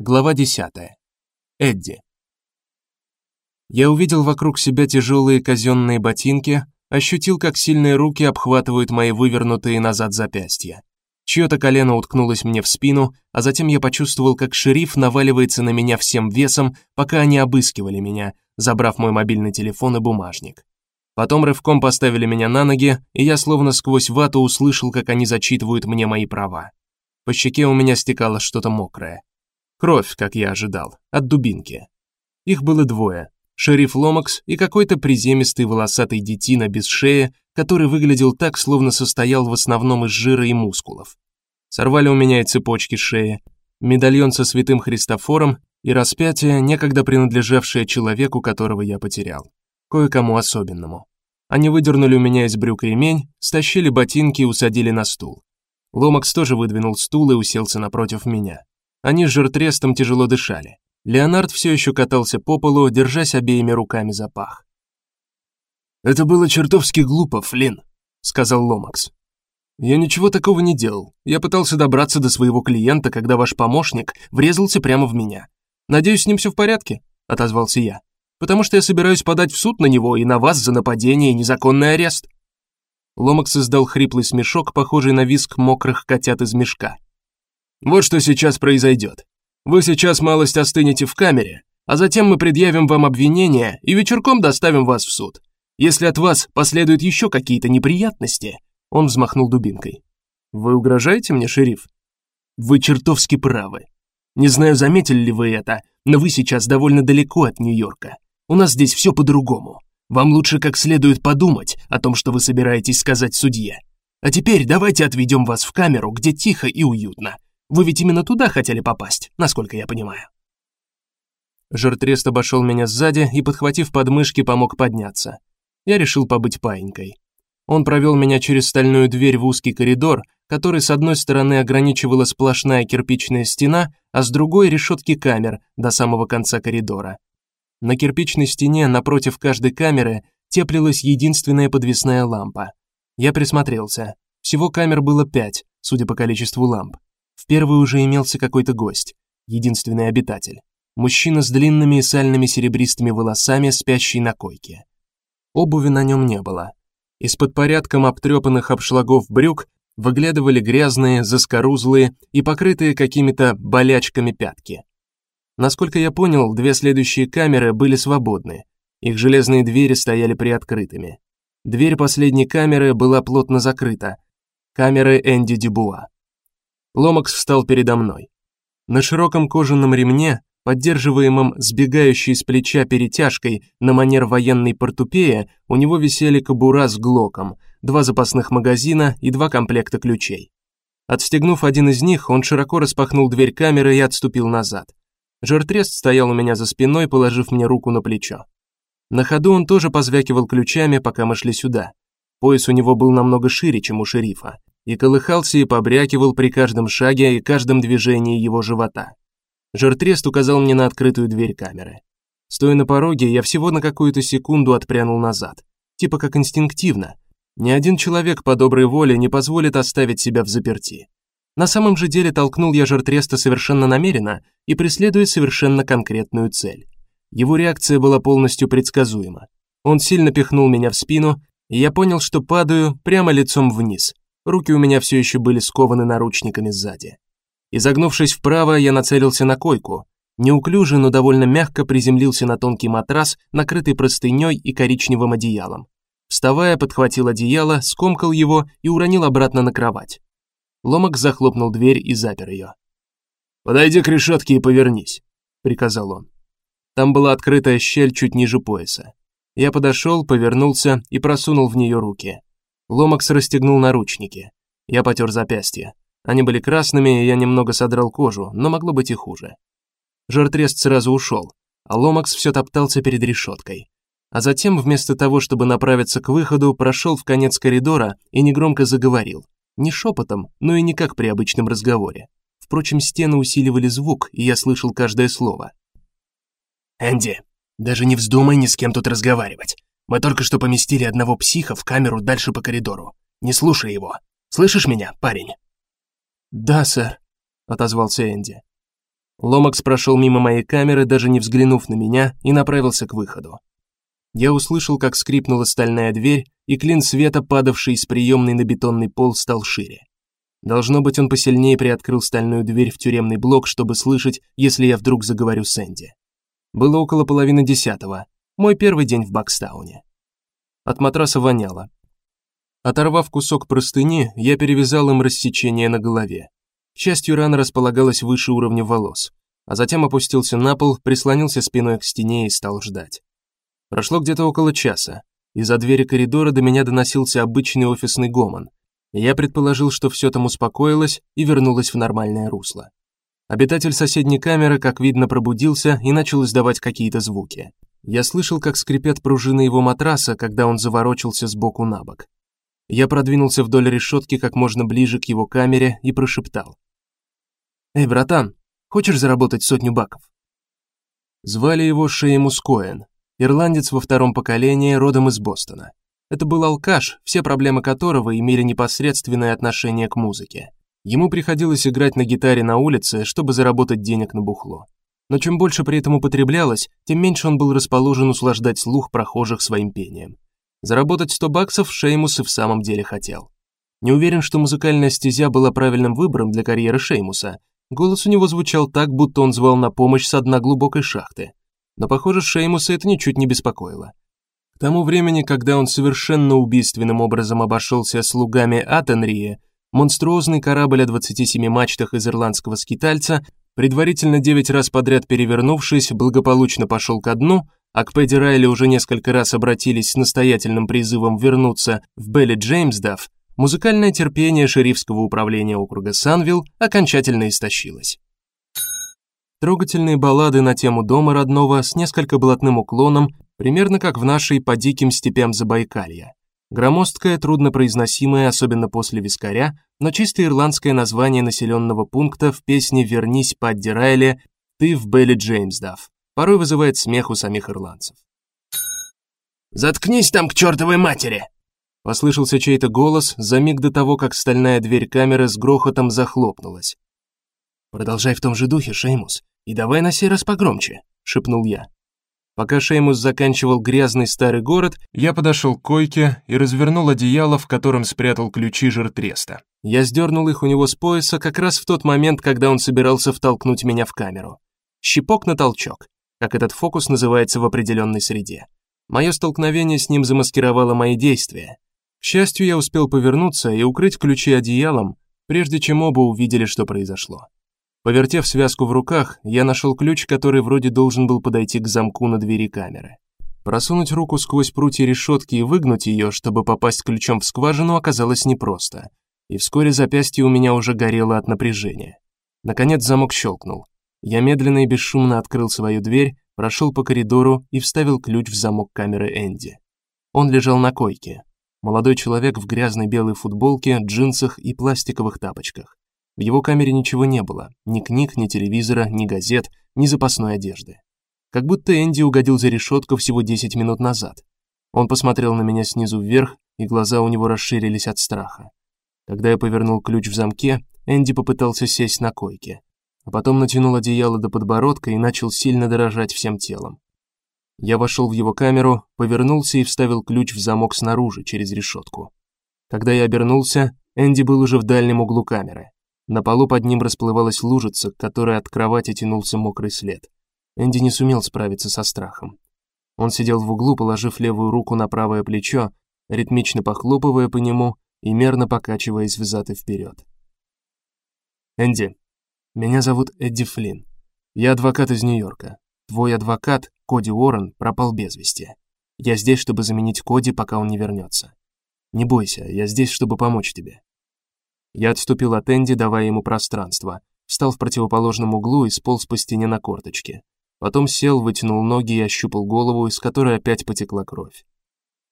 Глава 10. Эдди. Я увидел вокруг себя тяжелые казенные ботинки, ощутил, как сильные руки обхватывают мои вывернутые назад запястья. Чьё-то колено уткнулось мне в спину, а затем я почувствовал, как шериф наваливается на меня всем весом, пока они обыскивали меня, забрав мой мобильный телефон и бумажник. Потом рывком поставили меня на ноги, и я словно сквозь вату услышал, как они зачитывают мне мои права. По щеке у меня стекало что-то мокрое. Кровь, как я ожидал, от дубинки. Их было двое: шериф Ломакс и какой-то приземистый волосатый детина без шеи, который выглядел так, словно состоял в основном из жира и мускулов. Сорвали у меня и цепочки с шеи, медальон со святым Христофором и распятие, некогда принадлежавшее человеку, которого я потерял, кое-кому особенному. Они выдернули у меня из брюк ремень, стащили ботинки и усадили на стул. Ломакс тоже выдвинул стул и уселся напротив меня. Они с жиртрестом тяжело дышали. Леонард все еще катался по полу, держась обеими руками за пах. Это было чертовски глупо, Флин, сказал Ломакс. Я ничего такого не делал. Я пытался добраться до своего клиента, когда ваш помощник врезался прямо в меня. Надеюсь, с ним все в порядке, отозвался я. Потому что я собираюсь подать в суд на него и на вас за нападение и незаконный арест. Ломакс издал хриплый смешок, похожий на визг мокрых котят из мешка. Вот что сейчас произойдет. Вы сейчас малость остынете в камере, а затем мы предъявим вам обвинение и вечерком доставим вас в суд. Если от вас последуют еще какие-то неприятности, он взмахнул дубинкой. Вы угрожаете мне, шериф? Вы чертовски правы. Не знаю, заметили ли вы это, но вы сейчас довольно далеко от Нью-Йорка. У нас здесь все по-другому. Вам лучше как следует подумать о том, что вы собираетесь сказать судье. А теперь давайте отведем вас в камеру, где тихо и уютно, вы ведь именно туда хотели попасть, насколько я понимаю. Жертрест обошел меня сзади и, подхватив подмышки, помог подняться. Я решил побыть паинькой. Он провел меня через стальную дверь в узкий коридор, который с одной стороны ограничивала сплошная кирпичная стена, а с другой решетки камер до самого конца коридора. На кирпичной стене напротив каждой камеры теплилась единственная подвесная лампа. Я присмотрелся. Всего камер было пять, судя по количеству ламп. Первой уже имелся какой-то гость, единственный обитатель. Мужчина с длинными и сальными серебристыми волосами, спящий на койке. Обуви на нем не было. Из-под порядком обтрепанных обшлагов брюк выглядывали грязные, заскорузлые и покрытые какими-то болячками пятки. Насколько я понял, две следующие камеры были свободны. Их железные двери стояли приоткрытыми. Дверь последней камеры была плотно закрыта. Камеры Энди Дюбуа. Ломакс встал передо мной. На широком кожаном ремне, поддерживаемом сбегающей с плеча перетяжкой на манер военной портупеи, у него висели кобура с глоком, два запасных магазина и два комплекта ключей. Отстегнув один из них, он широко распахнул дверь камеры и отступил назад. Жертрест стоял у меня за спиной, положив мне руку на плечо. На ходу он тоже позвякивал ключами, пока мы шли сюда. Пояс у него был намного шире, чем у шерифа и колыхался и побрякивал при каждом шаге и каждом движении его живота. Жертрест указал мне на открытую дверь камеры. Стоя на пороге, я всего на какую-то секунду отпрянул назад, типа как инстинктивно. Ни один человек по доброй воле не позволит оставить себя в заперти. На самом же деле толкнул я Жертреста совершенно намеренно и преследуя совершенно конкретную цель. Его реакция была полностью предсказуема. Он сильно пихнул меня в спину, и я понял, что падаю прямо лицом вниз, Руки у меня все еще были скованы наручниками сзади. Изогнувшись вправо, я нацелился на койку. Неуклюже, но довольно мягко приземлился на тонкий матрас, накрытый простыней и коричневым одеялом. Вставая, подхватил одеяло, скомкал его и уронил обратно на кровать. Ломак захлопнул дверь и запер ее. Подойди к решетке и повернись, приказал он. Там была открытая щель чуть ниже пояса. Я подошел, повернулся и просунул в нее руки. Ломакс расстегнул наручники. Я потер запястья. Они были красными, и я немного содрал кожу, но могло быть и хуже. Жертрест сразу ушел, а Ломакс все топтался перед решеткой. А затем, вместо того, чтобы направиться к выходу, прошел в конец коридора и негромко заговорил. Не шепотом, но и не как при обычном разговоре. Впрочем, стены усиливали звук, и я слышал каждое слово. Энди, даже не вздумай ни с кем тут разговаривать. Мы только что поместили одного психа в камеру дальше по коридору. Не слушай его. Слышишь меня, парень? Да, сэр, отозвался Энди. Ломакс прошел мимо моей камеры, даже не взглянув на меня, и направился к выходу. Я услышал, как скрипнула стальная дверь, и клин света, падавший из приемной на бетонный пол, стал шире. Должно быть, он посильнее приоткрыл стальную дверь в тюремный блок, чтобы слышать, если я вдруг заговорю с Энди. Было около половины десятого. Мой первый день в Бакстауне. От матраса воняло. Оторвав кусок простыни, я перевязал им рассечение на голове. К счастью, рана располагалась выше уровня волос, а затем опустился на пол, прислонился спиной к стене и стал ждать. Прошло где-то около часа. Из-за двери коридора до меня доносился обычный офисный гомон. Я предположил, что все там успокоилось и вернулось в нормальное русло. Обитатель соседней камеры, как видно, пробудился и начал издавать какие-то звуки. Я слышал, как скрипят пружины его матраса, когда он заворочился с боку на бок. Я продвинулся вдоль решетки как можно ближе к его камере и прошептал: "Эй, братан, хочешь заработать сотню баков?" Звали его Шеймус Коэн, ирландец во втором поколении, родом из Бостона. Это был алкаш, все проблемы которого имели непосредственное отношение к музыке. Ему приходилось играть на гитаре на улице, чтобы заработать денег на бухло. Но чем больше при этом употреблялось, тем меньше он был расположен услаждать слух прохожих своим пением. Заработать 100 баксов Шеймус и в самом деле хотел. Не уверен, что музыкальная стезя была правильным выбором для карьеры Шеймуса. Голос у него звучал так, будто он звал на помощь с дна глубокой шахты. Но, похоже, Шеймуса это ничуть не беспокоило. К тому времени, когда он совершенно убийственным образом обошелся с лугами Атенрии, монструозный корабль о 27 мачтах из ирландского скитальца, предварительно 9 раз подряд перевернувшись, благополучно пошел ко дну, а к Пэдди Райли уже несколько раз обратились с настоятельным призывом вернуться в Белли Джеймсдаф, музыкальное терпение шерифского управления округа Санвилл окончательно истощилось. Трогательные баллады на тему дома родного с несколько блатным уклоном примерно как в нашей по диким степям Забайкалья. Громоздкое, труднопроизносимое, особенно после вискаря, но чисто ирландское название населенного пункта в песне Вернись, Падди Райли, ты в Белли Джеймсдаф. Порой вызывает смех у самих ирландцев. Заткнись там к чертовой матери. Послышался чей-то голос за миг до того, как стальная дверь камеры с грохотом захлопнулась. Продолжай в том же духе, Шеймус, и давай на сей раз погромче, шепнул я. Пока Шеймус заканчивал грязный старый город, я подошел к койке и развернул одеяло, в котором спрятал ключи жертреста. Я сдернул их у него с пояса как раз в тот момент, когда он собирался втолкнуть меня в камеру. Щипок на толчок, как этот фокус называется в определенной среде. Мое столкновение с ним замаскировало мои действия. К счастью, я успел повернуться и укрыть ключи одеялом, прежде чем оба увидели, что произошло. Повертев связку в руках, я нашел ключ, который вроде должен был подойти к замку на двери камеры. Просунуть руку сквозь прутья решетки и выгнуть ее, чтобы попасть ключом в скважину, оказалось непросто. И вскоре запястье у меня уже горело от напряжения. Наконец замок щелкнул. Я медленно и бесшумно открыл свою дверь, прошел по коридору и вставил ключ в замок камеры Энди. Он лежал на койке. Молодой человек в грязной белой футболке, джинсах и пластиковых тапочках. В его камере ничего не было: ни книг, ни телевизора, ни газет, ни запасной одежды. Как будто Энди угодил за решетку всего 10 минут назад. Он посмотрел на меня снизу вверх, и глаза у него расширились от страха. Когда я повернул ключ в замке, Энди попытался сесть на койке, а потом натянул одеяло до подбородка и начал сильно дрожать всем телом. Я вошел в его камеру, повернулся и вставил ключ в замок снаружи через решетку. Когда я обернулся, Энди был уже в дальнем углу камеры. На полу под ним расплывалась лужица, к которой от кровати тянулся мокрый след. Энди не сумел справиться со страхом. Он сидел в углу, положив левую руку на правое плечо, ритмично похлопывая по нему и мерно покачиваясь взад и вперед. Энди, меня зовут Эдди Флинн. Я адвокат из Нью-Йорка. Твой адвокат, Коди Уоррен, пропал без вести. Я здесь, чтобы заменить Коди, пока он не вернется. Не бойся, я здесь, чтобы помочь тебе. Я отступил от Энди, давая ему пространство, встал в противоположном углу и сполз по стене на корточки. Потом сел, вытянул ноги и ощупал голову, из которой опять потекла кровь.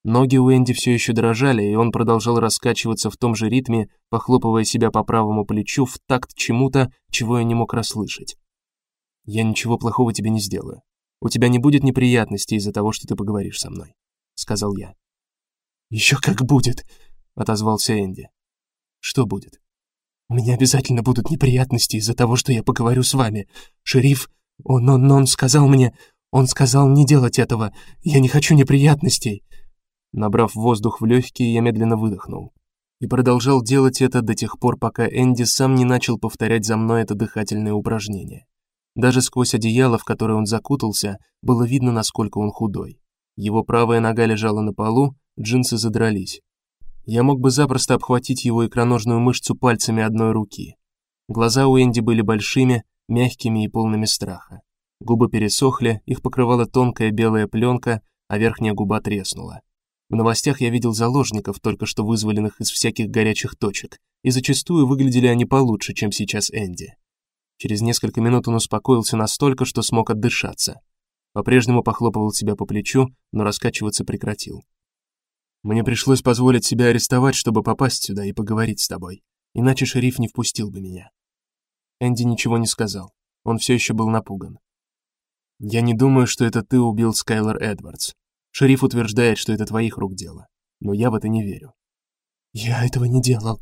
Ноги у Энди все еще дрожали, и он продолжал раскачиваться в том же ритме, похлопывая себя по правому плечу в такт чему-то, чего я не мог расслышать. Я ничего плохого тебе не сделаю. У тебя не будет неприятностей из-за того, что ты поговоришь со мной, сказал я. «Еще как будет, отозвался Энди. Что будет? У меня обязательно будут неприятности из-за того, что я поговорю с вами. Шериф, он, он, он сказал мне, он сказал не делать этого. Я не хочу неприятностей. Набрав воздух в легкие, я медленно выдохнул и продолжал делать это до тех пор, пока Энди сам не начал повторять за мной это дыхательное упражнение. Даже сквозь одеяло, в которое он закутался, было видно, насколько он худой. Его правая нога лежала на полу, джинсы задрались. Я мог бы запросто обхватить его икроножную мышцу пальцами одной руки. Глаза у Энди были большими, мягкими и полными страха. Губы пересохли, их покрывала тонкая белая пленка, а верхняя губа треснула. В новостях я видел заложников, только что вызволенных из всяких горячих точек, и зачастую выглядели они получше, чем сейчас Энди. Через несколько минут он успокоился настолько, что смог отдышаться. По-прежнему похлопывал себя по плечу, но раскачиваться прекратил. Мне пришлось позволить себя арестовать, чтобы попасть сюда и поговорить с тобой. Иначе шериф не впустил бы меня. Энди ничего не сказал. Он все еще был напуган. Я не думаю, что это ты убил Скайлер Эдвардс. Шериф утверждает, что это твоих рук дело, но я в это не верю. Я этого не делал.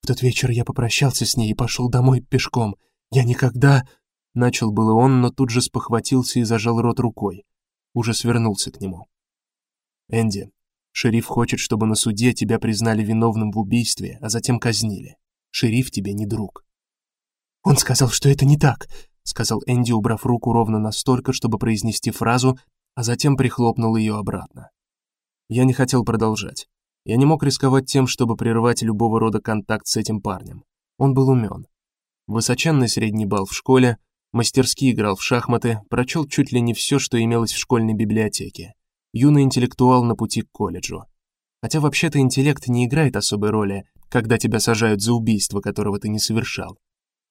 В тот вечер я попрощался с ней и пошел домой пешком. Я никогда начал было он, но тут же спохватился и зажал рот рукой. Уже свернулся к нему. Энди, шериф хочет, чтобы на суде тебя признали виновным в убийстве, а затем казнили. Шериф тебе не друг. Он сказал, что это не так, сказал Энди, убрав руку ровно настолько, чтобы произнести фразу, а затем прихлопнул ее обратно. Я не хотел продолжать. Я не мог рисковать тем, чтобы прервать любого рода контакт с этим парнем. Он был умен. Высоченный средний балл в школе, мастерски играл в шахматы, прочел чуть ли не все, что имелось в школьной библиотеке. Юный интеллектуал на пути к колледжу. Хотя вообще-то интеллект не играет особой роли, когда тебя сажают за убийство, которого ты не совершал.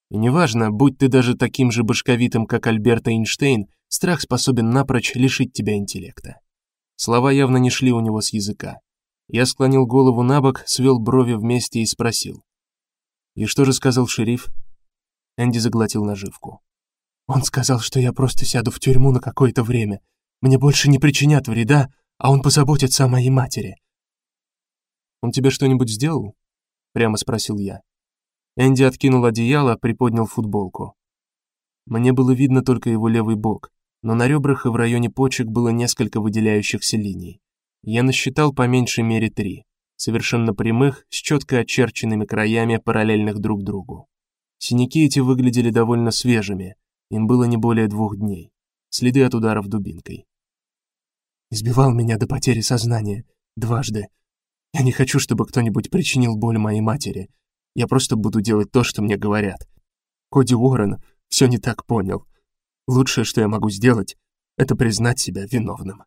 И неважно, будь ты даже таким же башковитым, как Альберт Эйнштейн, страх способен напрочь лишить тебя интеллекта. Слова явно не шли у него с языка. Я склонил голову набок, свел брови вместе и спросил: "И что же сказал шериф?" Энди заглотил наживку. Он сказал, что я просто сяду в тюрьму на какое-то время. Мне больше не причинят вреда, а он позаботится о моей матери. Он тебе что-нибудь сделал? прямо спросил я. Энди откинул одеяло, приподнял футболку. Мне было видно только его левый бок, но на ребрах и в районе почек было несколько выделяющихся линий. Я насчитал по меньшей мере три, совершенно прямых, с четко очерченными краями, параллельных друг другу. Синяки эти выглядели довольно свежими. Им было не более двух дней. Следы от ударов дубинкой. Избивал меня до потери сознания дважды. Я не хочу, чтобы кто-нибудь причинил боль моей матери. Я просто буду делать то, что мне говорят. Коди Уоррен все не так понял. Лучшее, что я могу сделать, это признать себя виновным.